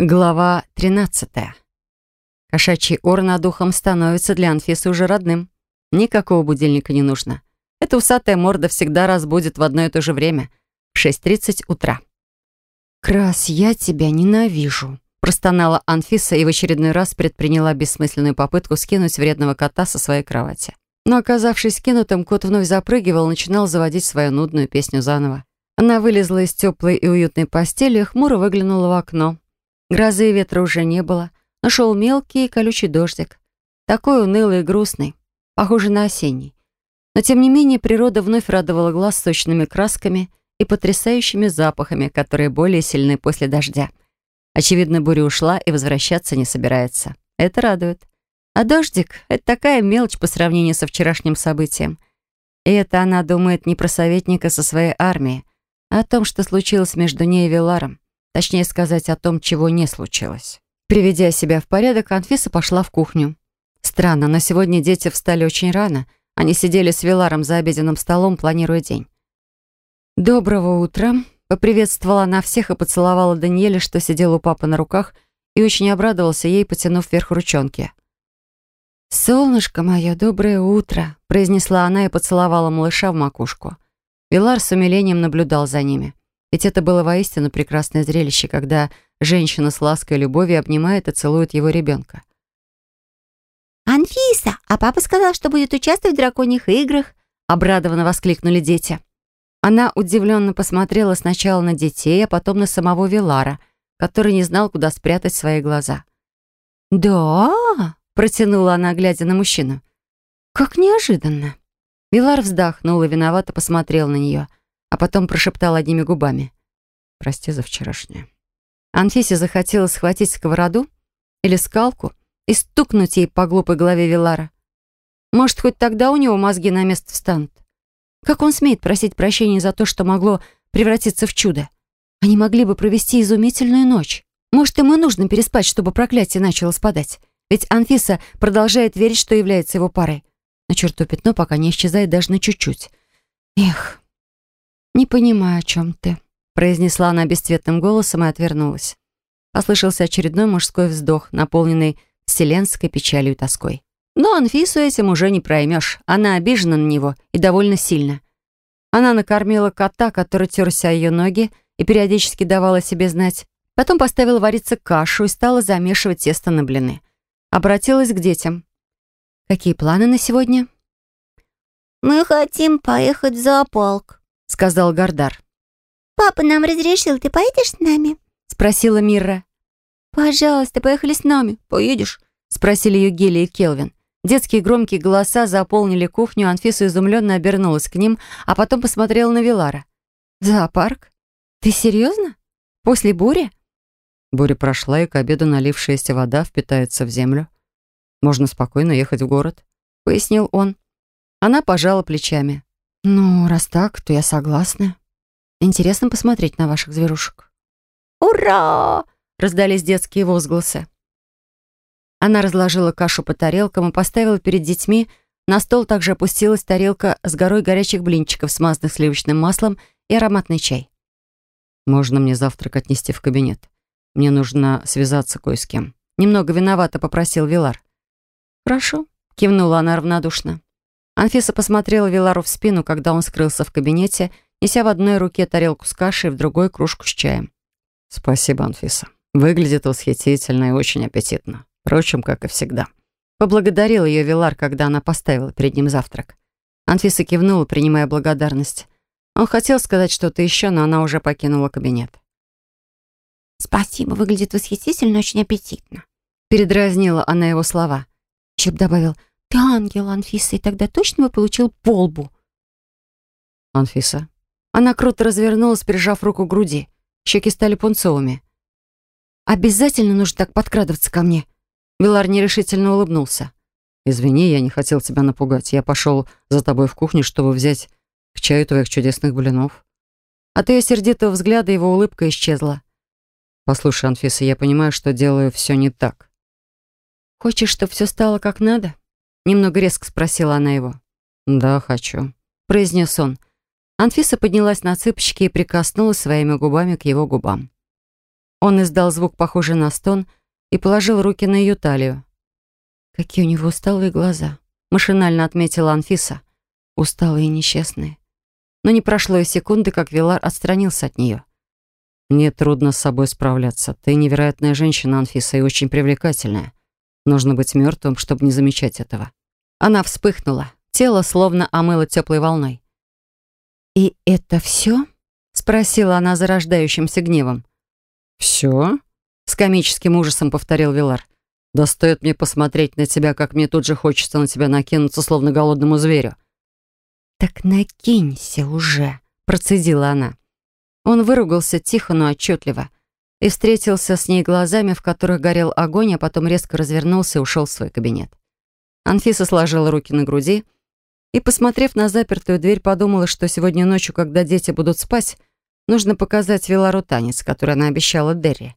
Глава 13. Кошачий ор над ухом становится для Анфисы уже родным. Никакого будильника не нужно. Эта усатая морда всегда разбудит в одно и то же время, в 6.30 утра. «Крас, я тебя ненавижу», — простонала Анфиса и в очередной раз предприняла бессмысленную попытку скинуть вредного кота со своей кровати. Но, оказавшись скинутым, кот вновь запрыгивал, начинал заводить свою нудную песню заново. Она вылезла из теплой и уютной постели и хмуро выглянула в окно. Грозы и ветра уже не было, но шел мелкий и колючий дождик. Такой унылый и грустный, похожий на осенний. Но, тем не менее, природа вновь радовала глаз сочными красками и потрясающими запахами, которые более сильны после дождя. Очевидно, буря ушла и возвращаться не собирается. Это радует. А дождик — это такая мелочь по сравнению со вчерашним событием. И это она думает не про советника со своей армией, а о том, что случилось между ней и Виларом. Точнее сказать, о том, чего не случилось. Приведя себя в порядок, Анфиса пошла в кухню. Странно, но сегодня дети встали очень рано. Они сидели с Виларом за обеденным столом, планируя день. «Доброго утра!» — поприветствовала она всех и поцеловала Даниэля, что сидел у папы на руках, и очень обрадовался ей, потянув вверх ручонки. «Солнышко мое, доброе утро!» — произнесла она и поцеловала малыша в макушку. Вилар с умилением наблюдал за ними. Ведь это было воистину прекрасное зрелище, когда женщина с лаской и любовью обнимает и целует его ребенка. «Анфиса, а папа сказал, что будет участвовать в драконьих играх», обрадованно воскликнули дети. Она удивленно посмотрела сначала на детей, а потом на самого Вилара, который не знал, куда спрятать свои глаза. «Да?» — протянула она, глядя на мужчину. «Как неожиданно!» Вилар вздохнул и виновато посмотрел на нее — а потом прошептал одними губами. «Прости за вчерашнее». Анфисе захотелось схватить сковороду или скалку и стукнуть ей по глупой голове Вилара. Может, хоть тогда у него мозги на место встанут. Как он смеет просить прощения за то, что могло превратиться в чудо? Они могли бы провести изумительную ночь. Может, ему нужно переспать, чтобы проклятие начало спадать. Ведь Анфиса продолжает верить, что является его парой. Но черту пятно пока не исчезает даже на чуть-чуть. Эх, «Не понимаю, о чем ты», — произнесла она бесцветным голосом и отвернулась. Послышался очередной мужской вздох, наполненный вселенской печалью и тоской. Но Анфису этим уже не проймешь. Она обижена на него и довольно сильно. Она накормила кота, который терся о ее ноги и периодически давала себе знать. Потом поставила вариться кашу и стала замешивать тесто на блины. Обратилась к детям. «Какие планы на сегодня?» «Мы хотим поехать в зоопарк», — сказал Гардар. «Папа нам разрешил, ты поедешь с нами?» — спросила Мирра. «Пожалуйста, поехали с нами. Поедешь?» — спросили ее Гели и Келвин. Детские громкие голоса заполнили кухню, Анфиса изумленно обернулась к ним, а потом посмотрела на Вилара. «Зоопарк? Ты серьезно? После бури?» Буря прошла, и к обеду налившаяся вода впитается в землю. «Можно спокойно ехать в город», — пояснил он. Она пожала плечами. «Ну, раз так, то я согласна. Интересно посмотреть на ваших зверушек». «Ура!» — раздались детские возгласы. Она разложила кашу по тарелкам и поставила перед детьми. На стол также опустилась тарелка с горой горячих блинчиков, смазанных сливочным маслом и ароматный чай. «Можно мне завтрак отнести в кабинет? Мне нужно связаться кое с кем». Немного виновато попросил Вилар. «Хорошо», — кивнула она равнодушно. Анфиса посмотрела Вилару в спину, когда он скрылся в кабинете, неся в одной руке тарелку с кашей, в другой кружку с чаем. «Спасибо, Анфиса. Выглядит восхитительно и очень аппетитно. Впрочем, как и всегда». Поблагодарил ее Вилар, когда она поставила перед ним завтрак. Анфиса кивнула, принимая благодарность. Он хотел сказать что-то еще, но она уже покинула кабинет. «Спасибо, выглядит восхитительно, очень аппетитно», передразнила она его слова. Еще добавил ты ангел, Анфиса, и тогда точно бы получил полбу. Анфиса. Она круто развернулась, прижав руку к груди. Щеки стали пунцовыми. «Обязательно нужно так подкрадываться ко мне?» Вилар нерешительно улыбнулся. «Извини, я не хотел тебя напугать. Я пошел за тобой в кухню, чтобы взять к чаю твоих чудесных блинов». От ее сердитого взгляда его улыбка исчезла. «Послушай, Анфиса, я понимаю, что делаю все не так». «Хочешь, чтобы все стало как надо?» Немного резко спросила она его. «Да, хочу», — произнес он. Анфиса поднялась на цыпочки и прикоснулась своими губами к его губам. Он издал звук, похожий на стон, и положил руки на ее талию. Какие у него усталые глаза. Машинально отметила Анфиса. Усталые и несчастные. Но не прошло и секунды, как Вилар отстранился от нее. «Мне трудно с собой справляться. Ты невероятная женщина, Анфиса, и очень привлекательная. Нужно быть мертвым, чтобы не замечать этого». Она вспыхнула. Тело словно омыло теплой волной. «И это все?» — спросила она зарождающимся гневом. «Все?» — с комическим ужасом повторил Вилар. «Да стоит мне посмотреть на тебя, как мне тут же хочется на тебя накинуться, словно голодному зверю». «Так накинься уже», — процедила она. Он выругался тихо, но отчетливо, и встретился с ней глазами, в которых горел огонь, а потом резко развернулся и ушел в свой кабинет. Анфиса сложила руки на груди и, посмотрев на запертую дверь, подумала, что сегодня ночью, когда дети будут спать, нужно показать Вилару танец, который она обещала Дерри.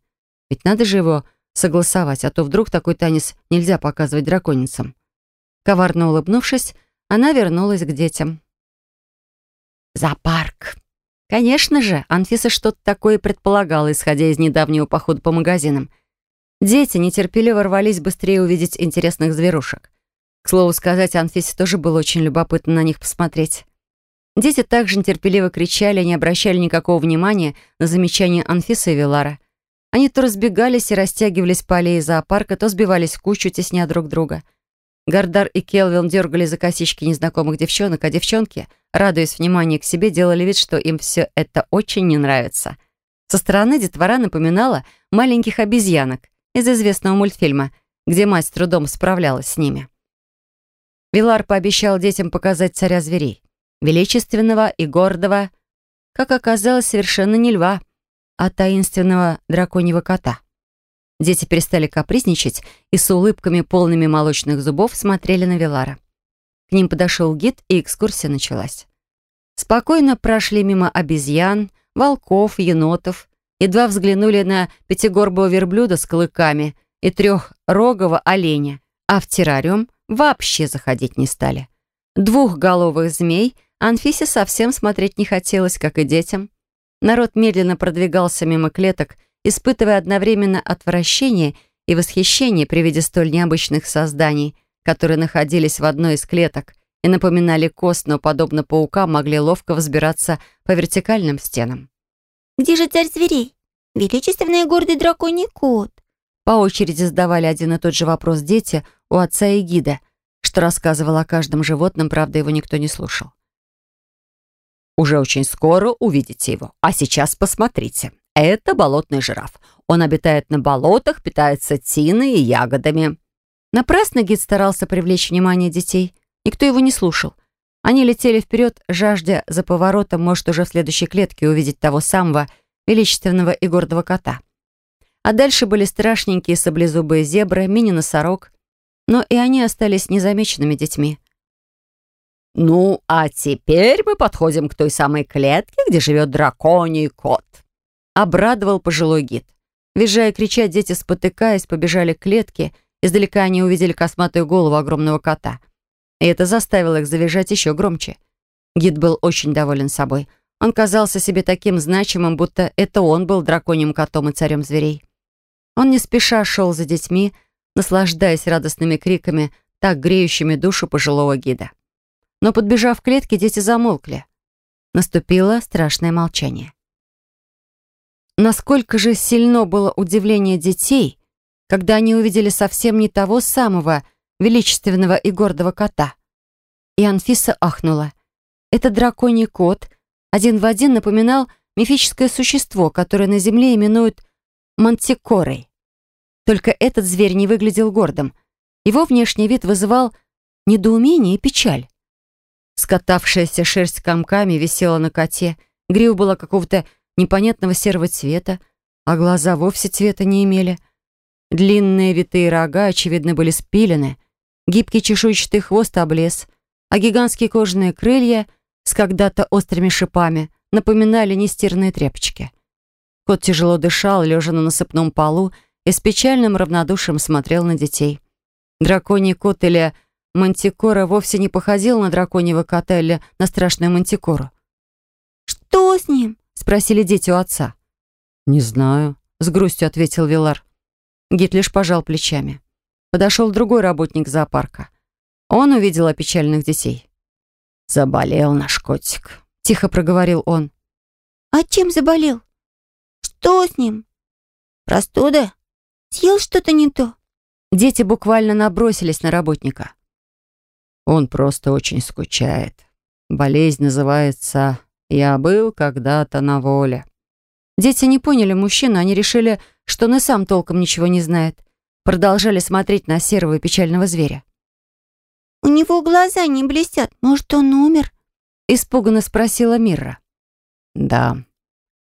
Ведь надо же его согласовать, а то вдруг такой танец нельзя показывать драконицам. Коварно улыбнувшись, она вернулась к детям. «Зоопарк!» Конечно же, Анфиса что-то такое предполагала, исходя из недавнего похода по магазинам. Дети нетерпеливо рвались быстрее увидеть интересных зверушек. К слову сказать, Анфисе тоже было очень любопытно на них посмотреть. Дети также нетерпеливо кричали, не обращали никакого внимания на замечания Анфисы и Вилара. Они то разбегались и растягивались по аллее зоопарка, то сбивались в кучу, тесня друг друга. Гардар и Келвин дергали за косички незнакомых девчонок, а девчонки, радуясь вниманию к себе, делали вид, что им все это очень не нравится. Со стороны детвора напоминала маленьких обезьянок из известного мультфильма, где мать с трудом справлялась с ними. Вилар пообещал детям показать царя зверей. Величественного и гордого, как оказалось, совершенно не льва, а таинственного драконьего кота. Дети перестали капризничать и с улыбками, полными молочных зубов, смотрели на Вилара. К ним подошел гид, и экскурсия началась. Спокойно прошли мимо обезьян, волков, енотов, едва взглянули на пятигорбого верблюда с клыками и трехрогого оленя, а в террариум вообще заходить не стали. Двухголовых змей Анфисе совсем смотреть не хотелось, как и детям. Народ медленно продвигался мимо клеток, испытывая одновременно отвращение и восхищение при виде столь необычных созданий, которые находились в одной из клеток и напоминали кост, но, подобно паукам, могли ловко взбираться по вертикальным стенам. «Где же царь зверей? Величественный и гордый драконий кот?» По очереди задавали один и тот же вопрос дети у отца и гида, что рассказывал о каждом животном, правда, его никто не слушал. «Уже очень скоро увидите его. А сейчас посмотрите. Это болотный жираф. Он обитает на болотах, питается тиной и ягодами». Напрасно гид старался привлечь внимание детей. Никто его не слушал. Они летели вперед, жаждя за поворотом, может, уже в следующей клетке увидеть того самого величественного и гордого кота. А дальше были страшненькие саблезубые зебры, мини-носорог. Но и они остались незамеченными детьми. «Ну, а теперь мы подходим к той самой клетке, где живет драконий кот», — обрадовал пожилой гид. Визжая и крича, дети, спотыкаясь, побежали к клетке. Издалека они увидели косматую голову огромного кота. И это заставило их завизжать еще громче. Гид был очень доволен собой. Он казался себе таким значимым, будто это он был драконьим котом и царем зверей. Он не спеша шел за детьми, наслаждаясь радостными криками, так греющими душу пожилого гида. Но, подбежав к клетке, дети замолкли. Наступило страшное молчание. Насколько же сильно было удивление детей, когда они увидели совсем не того самого величественного и гордого кота. И Анфиса ахнула. Этот драконий кот один в один напоминал мифическое существо, которое на земле именуют мантикорой. Только этот зверь не выглядел гордым. Его внешний вид вызывал недоумение и печаль. Скатавшаяся шерсть комками висела на коте, грива была какого-то непонятного серого цвета, а глаза вовсе цвета не имели. Длинные витые рога, очевидно, были спилены, гибкий чешуйчатый хвост облез, а гигантские кожаные крылья с когда-то острыми шипами напоминали нестирные тряпочки. Кот тяжело дышал, лежа на насыпном полу, и с печальным равнодушием смотрел на детей. Драконий кот или мантикора вовсе не походил на драконьего кота или на страшную мантикору. «Что с ним?» — спросили дети у отца. «Не знаю», — с грустью ответил Вилар. Гид лишь пожал плечами. Подошел другой работник зоопарка. Он увидел опечаленных детей. «Заболел наш котик», — тихо проговорил он. «А чем заболел? Что с ним? Простуда? Съел что-то не то?» Дети буквально набросились на работника. «Он просто очень скучает. Болезнь называется «Я был когда-то на воле». Дети не поняли мужчину, они решили, что он и сам толком ничего не знает. Продолжали смотреть на серого и печального зверя. «У него глаза не блестят. Может, он умер?» Испуганно спросила Мирра. «Да,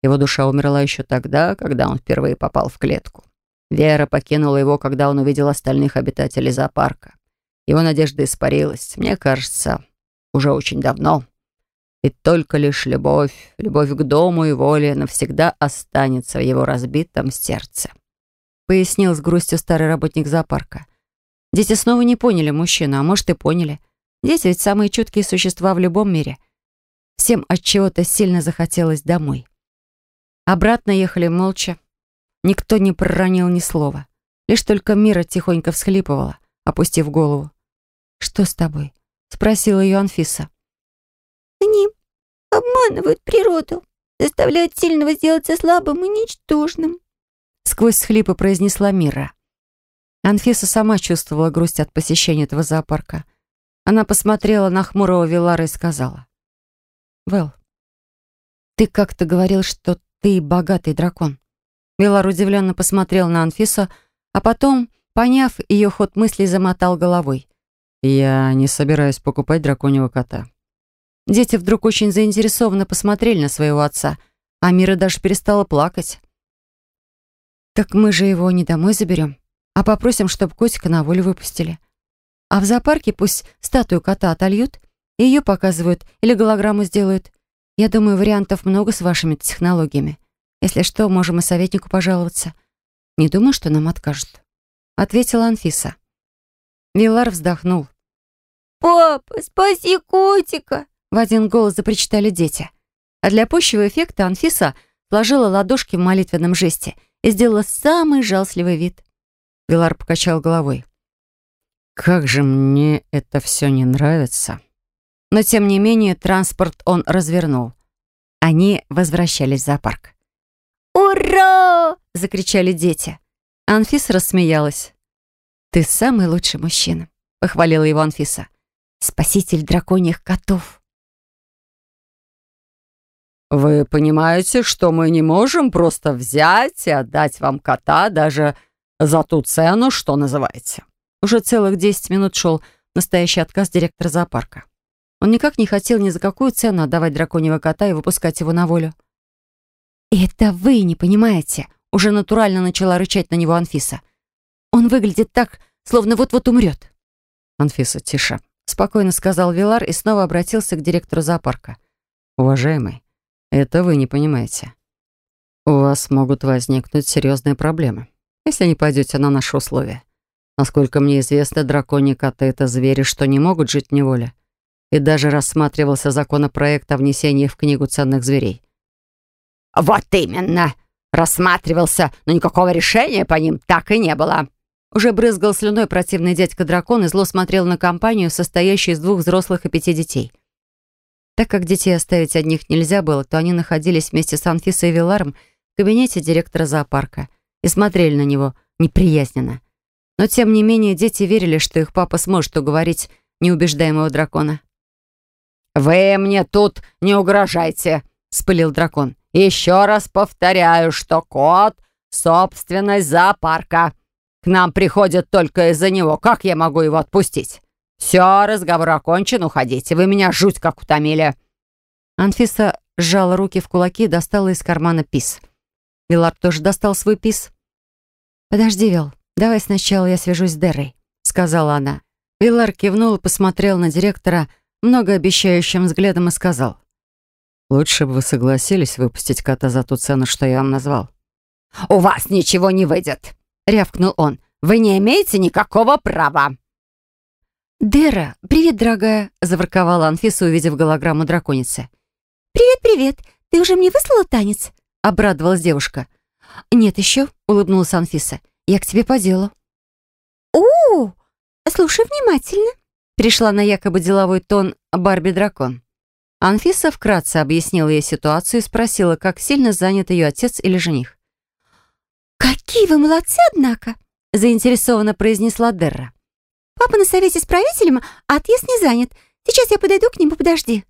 его душа умерла еще тогда, когда он впервые попал в клетку. Вера покинула его, когда он увидел остальных обитателей зоопарка. Его надежда испарилась, мне кажется, уже очень давно. И только лишь любовь, любовь к дому и воле навсегда останется в его разбитом сердце. Пояснил с грустью старый работник зоопарка. Дети снова не поняли мужчину, а может и поняли. Дети ведь самые чуткие существа в любом мире. Всем от чего-то сильно захотелось домой. Обратно ехали молча. Никто не проронил ни слова. Лишь только Мира тихонько всхлипывала, опустив голову. «Что с тобой?» — спросила ее Анфиса. Они обманывают природу, заставляют сильного сделаться слабым и ничтожным. Сквозь схлипы произнесла Мира. Анфиса сама чувствовала грусть от посещения этого зоопарка. Она посмотрела на хмурого Вилара и сказала. «Вэл, ты как-то говорил, что ты богатый дракон». Вилар удивленно посмотрел на Анфису, а потом, поняв ее ход мыслей, замотал головой. «Я не собираюсь покупать драконьего кота. Дети вдруг очень заинтересованно посмотрели на своего отца, а Мира даже перестала плакать. «Так мы же его не домой заберем, а попросим, чтобы котика на волю выпустили. А в зоопарке пусть статую кота отольют, ее показывают или голограмму сделают. Я думаю, вариантов много с вашими технологиями. Если что, можем и советнику пожаловаться. Не думаю, что нам откажут», — ответила Анфиса. Вилар вздохнул. «Папа, спаси котика!» В один голос запричитали дети. А для пущего эффекта Анфиса сложила ладошки в молитвенном жесте и сделала самый жалостливый вид. Вилар покачал головой. «Как же мне это все не нравится!» Но, тем не менее, транспорт он развернул. Они возвращались в зоопарк. «Ура!» — закричали дети. Анфиса рассмеялась. «Ты самый лучший мужчина», — похвалила его Анфиса. «Спаситель драконьих котов». «Вы понимаете, что мы не можем просто взять и отдать вам кота даже за ту цену, что называете?» Уже целых десять минут шел настоящий отказ директора зоопарка. Он никак не хотел ни за какую цену отдавать драконьего кота и выпускать его на волю. «Это вы не понимаете», — уже натурально начала рычать на него Анфиса. «Он выглядит так, словно вот-вот умрет». «Анфиса, тише», — спокойно сказал Вилар и снова обратился к директору зоопарка. «Уважаемый, это вы не понимаете. У вас могут возникнуть серьезные проблемы, если не пойдете на наши условия. Насколько мне известно, драконьи коты — это звери, что не могут жить в неволе. И даже рассматривался законопроект о внесении в книгу ценных зверей. «Вот именно! Рассматривался, но никакого решения по ним так и не было!» Уже брызгал слюной противный дядька-дракон и зло смотрел на компанию, состоящую из двух взрослых и пяти детей. Так как детей оставить одних нельзя было, то они находились вместе с Анфисой и Виларом в кабинете директора зоопарка и смотрели на него неприязненно. Но, тем не менее, дети верили, что их папа сможет уговорить неубеждаемого дракона. «Вы мне тут не угрожайте», — спылил дракон. «Еще раз повторяю, что кот — собственность зоопарка. К нам приходят только из-за него. Как я могу его отпустить?» «Все, разговор окончен, уходите. Вы меня жуть как утомили». Анфиса сжала руки в кулаки и достала из кармана пис. Вилар тоже достал свой пис. «Подожди, Вил, давай сначала я свяжусь с Дерой», — сказала она. Вилар кивнул и посмотрел на директора многообещающим взглядом и сказал. «Лучше бы вы согласились выпустить кота за ту цену, что я вам назвал». «У вас ничего не выйдет», — рявкнул он. «Вы не имеете никакого права». «Дера, привет, дорогая!» — заворковала Анфиса, увидев голограмму драконицы. «Привет-привет! Ты уже мне выслала танец?» — обрадовалась девушка. «Нет еще», — улыбнулась Анфиса. «Я к тебе по делу». «О, слушай внимательно», — перешла на якобы деловой тон Барби-дракон. Анфиса вкратце объяснила ей ситуацию и спросила, как сильно занят ее отец или жених. «Какие вы молодцы, однако!» — заинтересованно произнесла Дерра. «Папа на совете с правителем, а отъезд не занят. Сейчас я подойду к нему, подожди».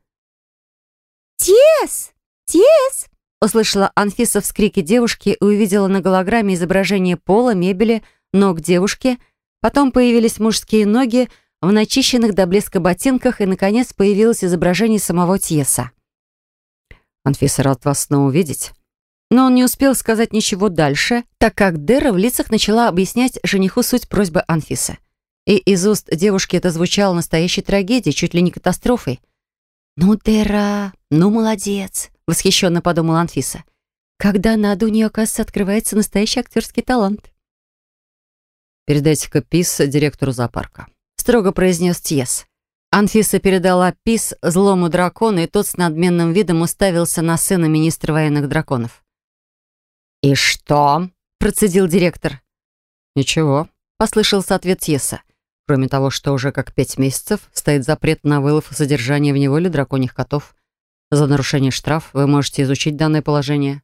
«Тес! Тес!» — услышала Анфиса вскрики девушки и увидела на голограмме изображение пола, мебели, ног девушки. Потом появились мужские ноги в начищенных до блеска ботинках и, наконец, появилось изображение самого Тьеса. «Анфиса, рад вас снова увидеть». Но он не успел сказать ничего дальше, так как Дера в лицах начала объяснять жениху суть просьбы Анфисы. И из уст девушки это звучало настоящей трагедией, чуть ли не катастрофой. «Ну, Дера, ну, молодец», — восхищенно подумала Анфиса. «Когда надо, у нее, оказывается, открывается настоящий актерский талант». «Передайте-ка ПИС директору зоопарка», — строго произнес Тьес. Анфиса передала ПИС злому дракону, и тот с надменным видом уставился на сына министра военных драконов. «И что?» — процедил директор. «Ничего», — послышался ответ Тьеса. «Кроме того, что уже как пять месяцев стоит запрет на вылов и содержание в неволе драконьих котов. За нарушение штраф вы можете изучить данное положение».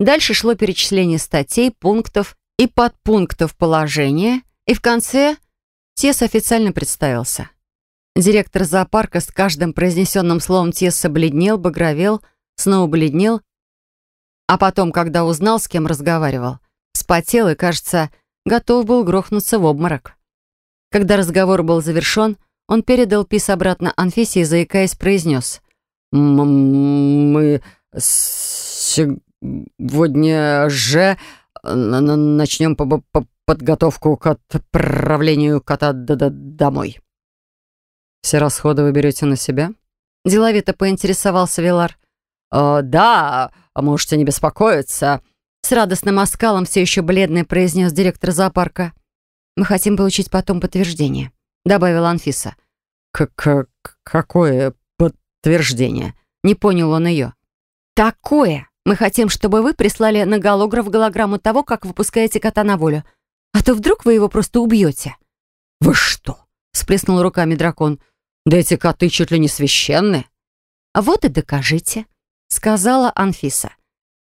Дальше шло перечисление статей, пунктов и подпунктов положения, и в конце Тес официально представился. Директор зоопарка с каждым произнесенным словом Теса бледнел, багровел, снова бледнел а потом, когда узнал, с кем разговаривал, вспотел и, кажется, готов был грохнуться в обморок. Когда разговор был завершен, он передал пис обратно Анфисе и, заикаясь, произнес. «Мы сегодня же начнем по -по подготовку к отправлению кота домой». «Все расходы вы берете на себя?» Деловито поинтересовался Вилар. «Э, «Да, можете не беспокоиться», — с радостным оскалом все еще бледный произнес директор зоопарка. «Мы хотим получить потом подтверждение», — добавила Анфиса. К -к «Какое подтверждение?» — не понял он ее. «Такое! Мы хотим, чтобы вы прислали на голограф голограмму того, как выпускаете кота на волю. А то вдруг вы его просто убьете». «Вы что?» — всплеснул руками дракон. «Да эти коты чуть ли не священны». «А вот и докажите», сказала Анфиса.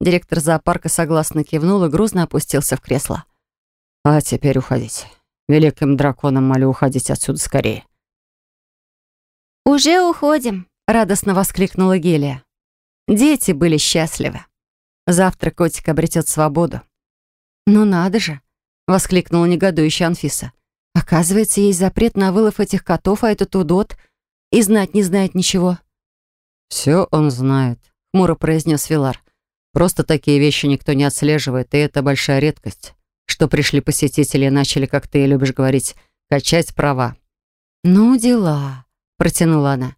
Директор зоопарка согласно кивнул и грузно опустился в кресло. «А теперь уходите. Великим драконам молю уходить отсюда скорее». «Уже уходим», — радостно воскликнула Гелия. Дети были счастливы. Завтра котик обретет свободу. «Ну надо же!» — воскликнула негодующая Анфиса. «Оказывается, есть запрет на вылов этих котов, а этот удот и знать не знает ничего». «Все он знает», хмуро произнес Вилар. «Просто такие вещи никто не отслеживает, и это большая редкость, что пришли посетители и начали, как ты любишь говорить, качать права». «Ну, дела», — протянула она.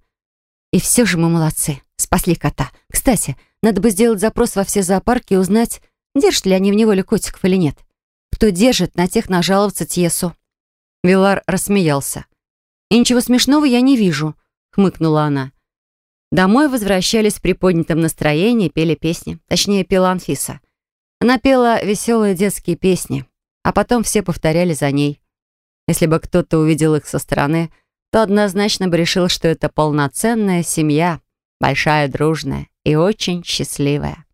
«И все же мы молодцы, спасли кота. Кстати, надо бы сделать запрос во все зоопарки и узнать, держат ли они в неволе котиков или нет. Кто держит, на тех нажаловаться Тьесу». Вилар рассмеялся. «И ничего смешного я не вижу», — хмыкнула она. Домой возвращались при поднятом настроении, пели песни. Точнее, пела Анфиса. Она пела веселые детские песни, а потом все повторяли за ней. Если бы кто-то увидел их со стороны, то однозначно бы решил, что это полноценная семья, большая, дружная и очень счастливая.